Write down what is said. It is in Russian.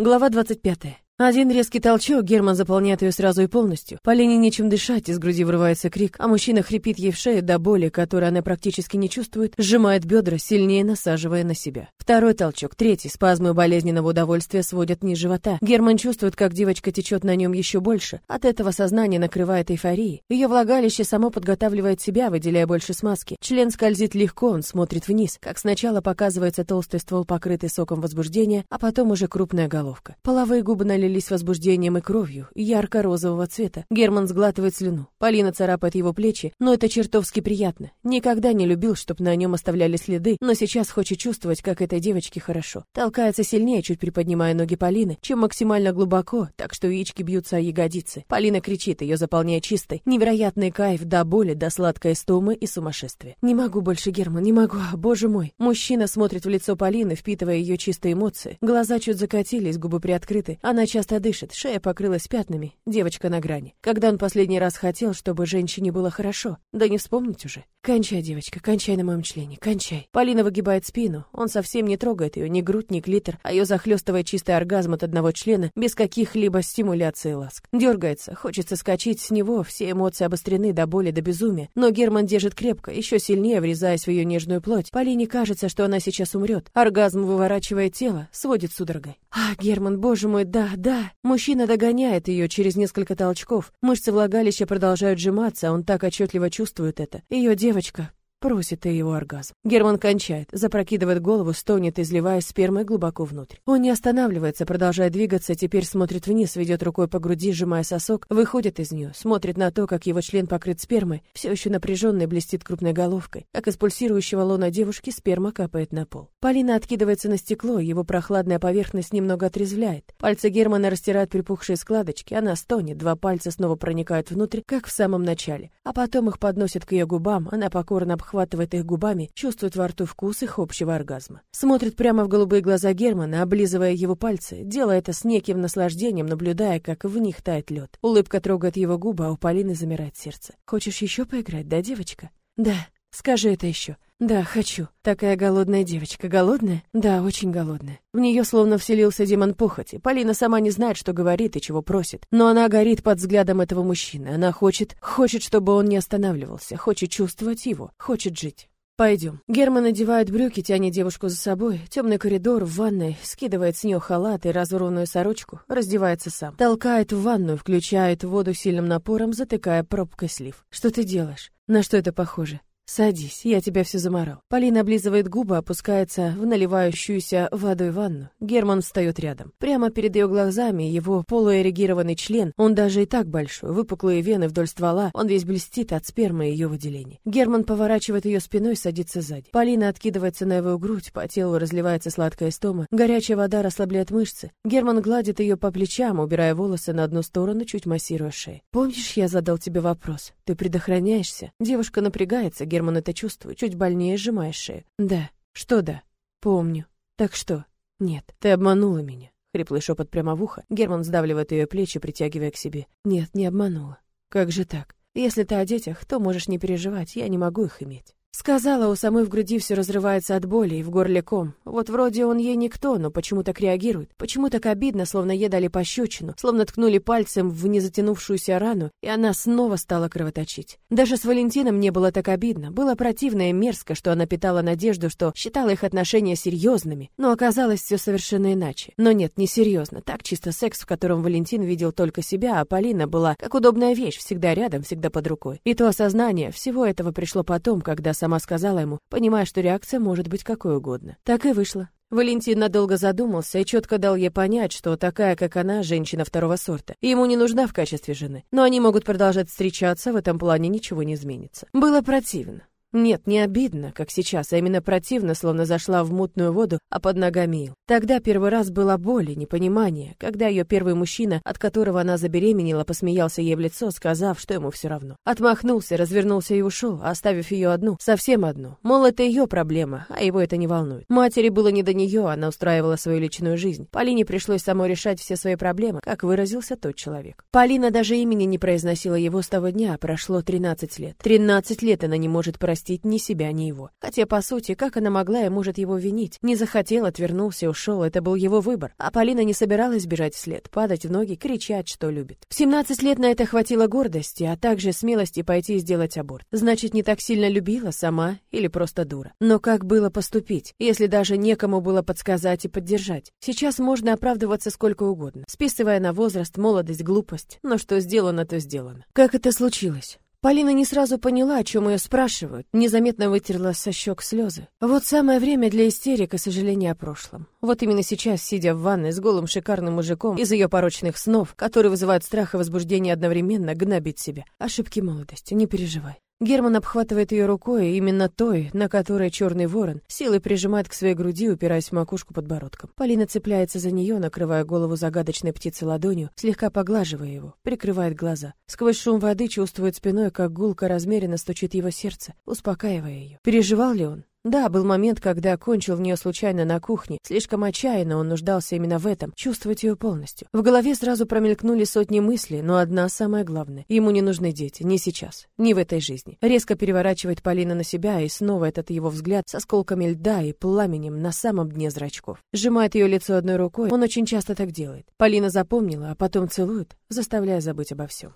Глава 25. Один резкий толчок, Герман заполняет ее сразу и полностью. Полине нечем дышать, из груди вырывается крик, а мужчина хрипит ей в шею до боли, которой она практически не чувствует, сжимает бедра, сильнее насаживая на себя. Второй толчок, третий, спазмы болезненного удовольствия сводят низ живота. Герман чувствует, как девочка течет на нем еще больше. От этого сознание накрывает эйфорией. Ее влагалище само подготавливает себя, выделяя больше смазки. Член скользит легко, он смотрит вниз, как сначала показывается толстый ствол, покрытый соком возбуждения, а потом уже крупная головка. Половые губы налили налились возбуждением и кровью, ярко-розового цвета. Герман сглатывает слюну. Полина царапает его плечи, но это чертовски приятно. Никогда не любил, чтобы на нем оставляли следы, но сейчас хочет чувствовать, как этой девочке хорошо. Толкается сильнее, чуть приподнимая ноги Полины, чем максимально глубоко, так что яички бьются о ягодицы. Полина кричит, ее заполняя чистой. Невероятный кайф до боли, до сладкой стомы и сумасшествия. Не могу больше, Герман, не могу, боже мой. Мужчина смотрит в лицо Полины, впитывая ее чистые эмоции. Глаза чуть закатились, губы приоткрыты. Она часто часто дышит, шея покрылась пятнами, девочка на грани. Когда он последний раз хотел, чтобы женщине было хорошо? Да не вспомнить уже. Кончай, девочка, кончай на моем члене, кончай. Полина выгибает спину, он совсем не трогает ее, ни грудь, ни клитор, а ее захлестывает чистый оргазм от одного члена, без каких-либо стимуляций и ласк. Дергается, хочется скачать с него, все эмоции обострены до боли, до безумия, но Герман держит крепко, еще сильнее врезаясь в ее нежную плоть. Полине кажется, что она сейчас умрет. Оргазм выворачивает тело, сводит судорогой. А, Герман, боже мой, да, да, да, мужчина догоняет ее через несколько толчков. Мышцы влагалища продолжают сжиматься, он так отчетливо чувствует это. Ее девочка Просит и его оргазм. Герман кончает, запрокидывает голову, стонет, изливая спермой глубоко внутрь. Он не останавливается, продолжает двигаться, теперь смотрит вниз, ведет рукой по груди, сжимая сосок, выходит из нее, смотрит на то, как его член покрыт спермой, все еще напряженный, блестит крупной головкой, как из пульсирующего лона девушки сперма капает на пол. Полина откидывается на стекло, его прохладная поверхность немного отрезвляет. Пальцы Германа растирают припухшие складочки, она стонет, два пальца снова проникают внутрь, как в самом начале, а потом их подносят к ее губам, она покорно обхватывает обхватывает их губами, чувствует во рту вкус их общего оргазма. Смотрит прямо в голубые глаза Германа, облизывая его пальцы, делая это с неким наслаждением, наблюдая, как в них тает лед. Улыбка трогает его губы, а у Полины замирает сердце. «Хочешь еще поиграть, да, девочка?» «Да. Скажи это еще». Да, хочу. Такая голодная девочка. Голодная? Да, очень голодная. В нее словно вселился демон похоти. Полина сама не знает, что говорит и чего просит. Но она горит под взглядом этого мужчины. Она хочет, хочет, чтобы он не останавливался, хочет чувствовать его, хочет жить. Пойдем. Герман надевает брюки, тянет девушку за собой. Темный коридор в ванной, скидывает с нее халат и разорванную сорочку, раздевается сам. Толкает в ванную, включает воду сильным напором, затыкая пробкой слив. Что ты делаешь? На что это похоже? «Садись, я тебя все заморал». Полина облизывает губы, опускается в наливающуюся водой ванну. Герман встает рядом. Прямо перед ее глазами его полуэрегированный член, он даже и так большой, выпуклые вены вдоль ствола, он весь блестит от спермы и ее выделений. Герман поворачивает ее спиной, садится сзади. Полина откидывается на его грудь, по телу разливается сладкая стома, горячая вода расслабляет мышцы. Герман гладит ее по плечам, убирая волосы на одну сторону, чуть массируя шею. «Помнишь, я задал тебе вопрос? Ты предохраняешься?» Девушка напрягается, Герман Герман это чувствует, чуть больнее сжимая шею. Да. Что да? Помню. Так что? Нет, ты обманула меня. Хриплый шепот прямо в ухо. Герман сдавливает ее плечи, притягивая к себе. Нет, не обманула. Как же так? Если ты о детях, то можешь не переживать, я не могу их иметь. Сказала, у самой в груди все разрывается от боли и в горле ком. Вот вроде он ей никто, но почему так реагирует? Почему так обидно, словно ей дали пощечину, словно ткнули пальцем в незатянувшуюся рану, и она снова стала кровоточить. Даже с Валентином не было так обидно. Было противно и мерзко, что она питала надежду, что считала их отношения серьезными, но оказалось все совершенно иначе. Но нет, не серьезно. Так чисто секс, в котором Валентин видел только себя, а Полина была как удобная вещь, всегда рядом, всегда под рукой. И то осознание всего этого пришло потом, когда сама сказала ему, понимая, что реакция может быть какой угодно. Так и вышло. Валентин надолго задумался и четко дал ей понять, что такая, как она, женщина второго сорта, и ему не нужна в качестве жены. Но они могут продолжать встречаться, в этом плане ничего не изменится. Было противно. Нет, не обидно, как сейчас, а именно противно, словно зашла в мутную воду, а под ногами ил. Тогда первый раз была боль и непонимание, когда ее первый мужчина, от которого она забеременела, посмеялся ей в лицо, сказав, что ему все равно. Отмахнулся, развернулся и ушел, оставив ее одну, совсем одну. Мол, это ее проблема, а его это не волнует. Матери было не до нее, она устраивала свою личную жизнь. Полине пришлось самой решать все свои проблемы, как выразился тот человек. Полина даже имени не произносила его с того дня, прошло 13 лет. 13 лет она не может простить простить ни себя, ни его. Хотя, по сути, как она могла и может его винить? Не захотел, отвернулся, ушел, это был его выбор. А Полина не собиралась бежать вслед, падать в ноги, кричать, что любит. В 17 лет на это хватило гордости, а также смелости пойти и сделать аборт. Значит, не так сильно любила сама или просто дура. Но как было поступить, если даже некому было подсказать и поддержать? Сейчас можно оправдываться сколько угодно, списывая на возраст, молодость, глупость. Но что сделано, то сделано. Как это случилось? Полина не сразу поняла, о чем ее спрашивают, незаметно вытерла со щек слезы. Вот самое время для истерик и сожаления о прошлом. Вот именно сейчас, сидя в ванной с голым шикарным мужиком из ее порочных снов, которые вызывают страх и возбуждение одновременно, гнобить себя. Ошибки молодости, не переживай. Герман обхватывает ее рукой, именно той, на которой черный ворон, силой прижимает к своей груди, упираясь в макушку подбородком. Полина цепляется за нее, накрывая голову загадочной птицы ладонью, слегка поглаживая его, прикрывает глаза. Сквозь шум воды чувствует спиной, как гулко размеренно стучит его сердце, успокаивая ее. Переживал ли он? Да, был момент, когда кончил в нее случайно на кухне. Слишком отчаянно он нуждался именно в этом, чувствовать ее полностью. В голове сразу промелькнули сотни мыслей, но одна самая главная. Ему не нужны дети, не сейчас, не в этой жизни. Резко переворачивает Полина на себя, и снова этот его взгляд с осколками льда и пламенем на самом дне зрачков. Сжимает ее лицо одной рукой, он очень часто так делает. Полина запомнила, а потом целует, заставляя забыть обо всем.